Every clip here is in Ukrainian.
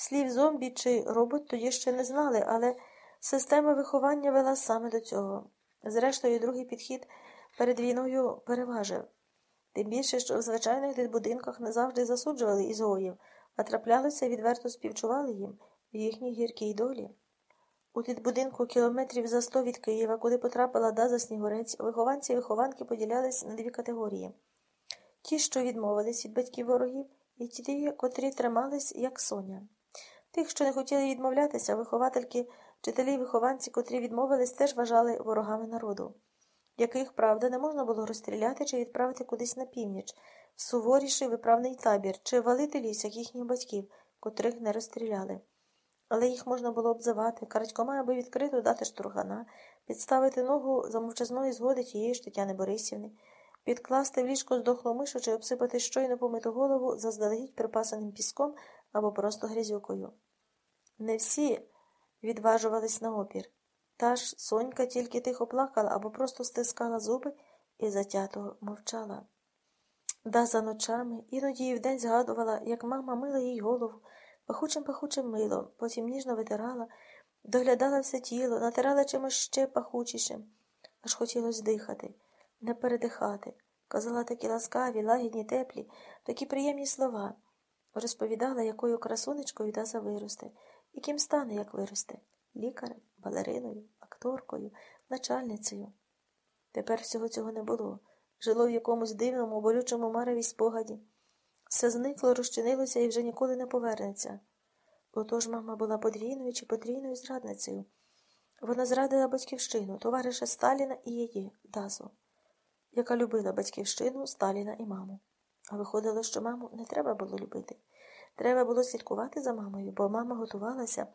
Слів зомбі чи робот тоді ще не знали, але система виховання вела саме до цього. Зрештою, другий підхід перед війною переважив. Тим більше, що в звичайних дитбудинках не завжди засуджували ізгоїв, а траплялися відверто співчували їм в їхній гіркій долі. У дитбудинку кілометрів за сто від Києва, куди потрапила Даза Снігурець, вихованці і вихованки поділялись на дві категорії ті, що відмовились від батьків ворогів, і ті, котрі тримались, як соня. Тих, що не хотіли відмовлятися, виховательки, вчителі й вихованці, котрі відмовились, теж вважали ворогами народу, яких, правда, не можна було розстріляти чи відправити кудись на північ, в суворіший виправний табір, чи валити ліс, як їхніх батьків, котрих не розстріляли. Але їх можна було обзивати, карачкома, аби відкрито дати штургана, підставити ногу за мовчазної згоди тієї ж Тетяни Борисівни, підкласти в ліжко здохлу мишу чи обсипати щойно помиту голову заздалегідь припасаним піском або просто грязюкою. Не всі відважувались на опір. Та ж сонька тільки тихо плакала або просто стискала зуби і затято мовчала. Да за ночами іноді і вдень згадувала, як мама мила їй голову пахучим пахучим милом, потім ніжно витирала, доглядала все тіло, натирала чимось ще пахучішим, аж хотілося дихати, не передихати. Казала такі ласкаві, лагідні, теплі, такі приємні слова. Розповідала, якою красунечкою Даза виросте, і ким стане, як виросте лікарем, балериною, акторкою, начальницею. Тепер всього цього не було. Жило в якомусь дивному, болючому мареві спогаді. Все зникло, розчинилося і вже ніколи не повернеться. Отож мама була подвійною чи потрійною зрадницею. Вона зрадила батьківщину, товариша Сталіна і її, Дазу, яка любила батьківщину, Сталіна і маму. А виходило, що маму не треба було любити. Треба було слідкувати за мамою, бо мама готувалася,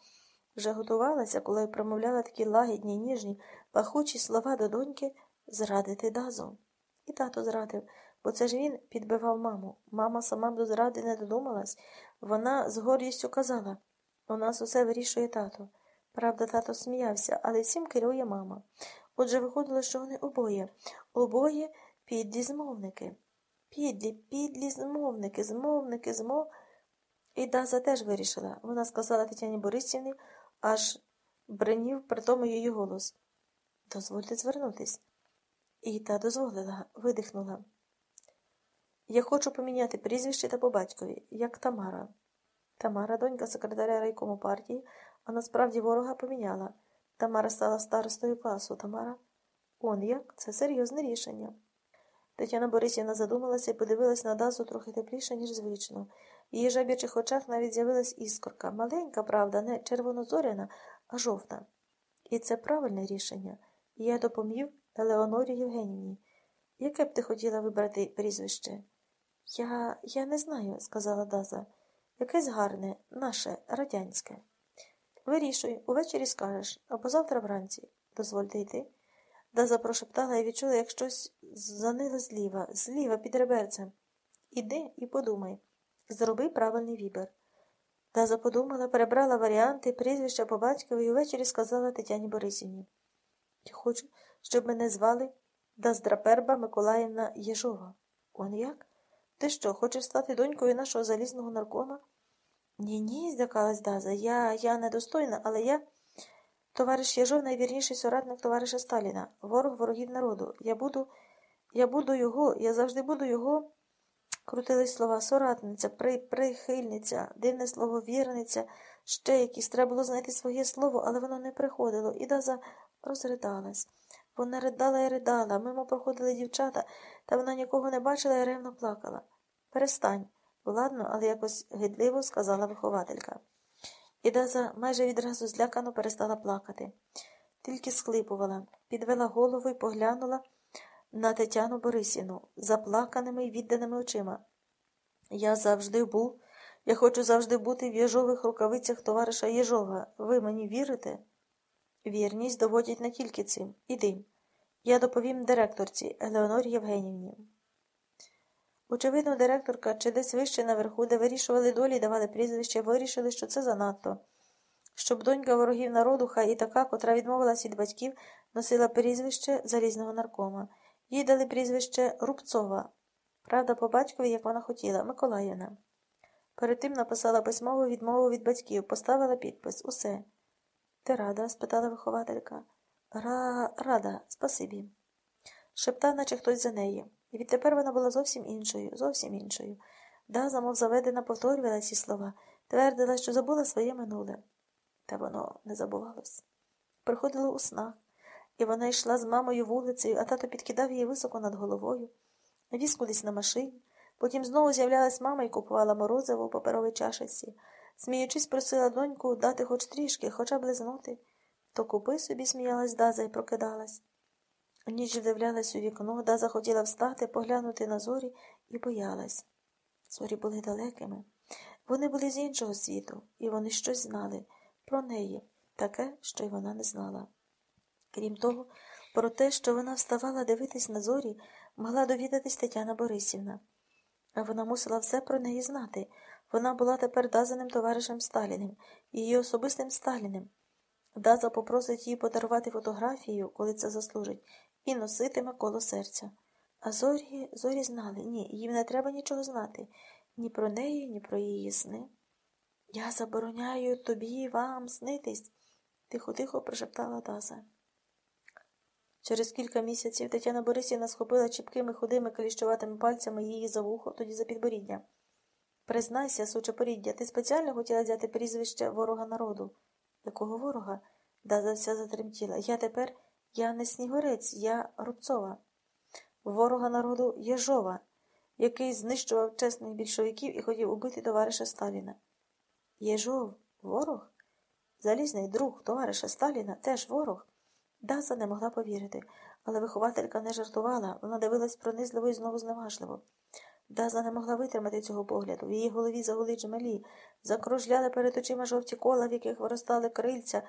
вже готувалася, коли промовляла такі лагідні, ніжні, пахучі слова до доньки зрадити Дазу. І тато зрадив, бо це ж він підбивав маму. Мама сама до зради не додумалась. Вона з гордістю казала у нас усе вирішує тато. Правда, тато сміявся, але всім керує мама. Отже, виходило, що вони обоє, обоє підлі змовники. Підлі, підлі змовники, змовники, змов. І Даза теж вирішила. Вона сказала Тетяні Борисівні, аж бринів при тому її голос. Дозвольте звернутись. І та дозволила, видихнула. Я хочу поміняти прізвище та по батькові, як Тамара. Тамара, донька секретаря райкому партії, а насправді ворога поміняла. Тамара стала старостою класу. Тамара. Он як? Це серйозне рішення. Тетяна Борисівна задумалася і подивилась на Дазу трохи тепліше, ніж звично. В її жаб'ячих очах навіть з'явилась іскорка. Маленька, правда, не червонозоряна, а жовта. І це правильне рішення. Я допомів Елеонорі Євгенівні. Яке б ти хотіла вибрати прізвище? Я я не знаю, сказала Даза. Якесь гарне, наше, радянське. Вирішуй, увечері скажеш, або завтра вранці. Дозвольте йти. Даза прошептала і відчула, як щось занило зліва, зліва під реберцем. Іди і подумай. Зроби правильний вибір. Даза подумала, перебрала варіанти, прізвища по батькові і увечері сказала Тетяні Борисівні. Хочу, щоб мене звали Даздраперба Миколаївна Єжова. Он як? Ти що, хочеш стати донькою нашого залізного наркома? Ні, ні, злякалась Даза. Я я недостойна, але я. Товариш Єжов найвірніший соратник товариша Сталіна, ворог ворогів народу. Я буду, я буду його, я завжди буду його. Крутились слова соратниця, при, прихильниця, дивне слово вірниця, ще якісь. Треба було знайти своє слово, але воно не приходило, і Даза розридалась. Вона ридала і ридала, мимо проходили дівчата, та вона нікого не бачила і ревно плакала. Перестань, ладно, але якось гидливо сказала вихователька. І Даза майже відразу злякано перестала плакати. Тільки схлипувала, підвела голову і поглянула на Тетяну Борисівну заплаканими й відданими очима. Я завжди був, я хочу завжди бути в єжових рукавицях товариша Єжова. Ви мені вірите? Вірність доводять не тільки цим. Іди. Я доповім директорці Елеонорі Євгенівні. Очевидно, директорка чи десь вище наверху, де вирішували долі, давали прізвище, вирішили, що це занадто. Щоб донька ворогів народу, хай і така, котра відмовилась від батьків, носила прізвище залізного наркома. Їй дали прізвище Рубцова. Правда, по батькові, як вона хотіла, Миколаївна. Перед тим написала письмову відмову від батьків, поставила підпис. Усе. Ти рада? спитала вихователька. Ра... рада, спасибі. Шептав, наче хтось за неї. І відтепер вона була зовсім іншою, зовсім іншою. Даза, мов заведена, повторювала ці слова, твердила, що забула своє минуле. Та воно не забувалось. Приходило у снах, і вона йшла з мамою вулицею, а тато підкидав її високо над головою, віз кудись на машині. Потім знову з'являлась мама і купувала морозиво у паперовій чашечці. Сміючись, просила доньку дати хоч трішки, хоча б лизнути. То купи собі, сміялась Даза і прокидалась. Ніч вдивлялась у вікно, Даза хотіла встати, поглянути на зорі і боялась. Зорі були далекими. Вони були з іншого світу, і вони щось знали про неї, таке, що й вона не знала. Крім того, про те, що вона вставала дивитись на зорі, могла довідатись Тетяна Борисівна. А вона мусила все про неї знати. Вона була тепер дазаним товаришем Сталіним, її особистим Сталіним. Даза попросить їй подарувати фотографію, коли це заслужить, і носитиме коло серця. А зорі зорі знали ні, їм не треба нічого знати ні про неї, ні про її сни. Я забороняю тобі вам снитись, тихо-тихо прошептала Даза. Через кілька місяців Тетяна Борисівна схопила чіпкими худими кліщуватими пальцями її за вухо, тоді за підборіддя. Признайся, суче поріддя, ти спеціально хотіла взяти прізвище ворога народу. Якого ворога? Даза вся затремтіла. Я тепер я не снігорець, я Рубцова. Ворога народу Єжова, який знищував чесних більшовиків і хотів убити товариша Сталіна. Єжов ворог? Залізний друг товариша Сталіна теж ворог. Даза не могла повірити, але вихователька не жартувала, вона дивилась пронизливо і знову зневажливо. Даза не могла витримати цього погляду. В її голові загули джмелі, закружляли перед очима жовті кола, в яких виростали крильця,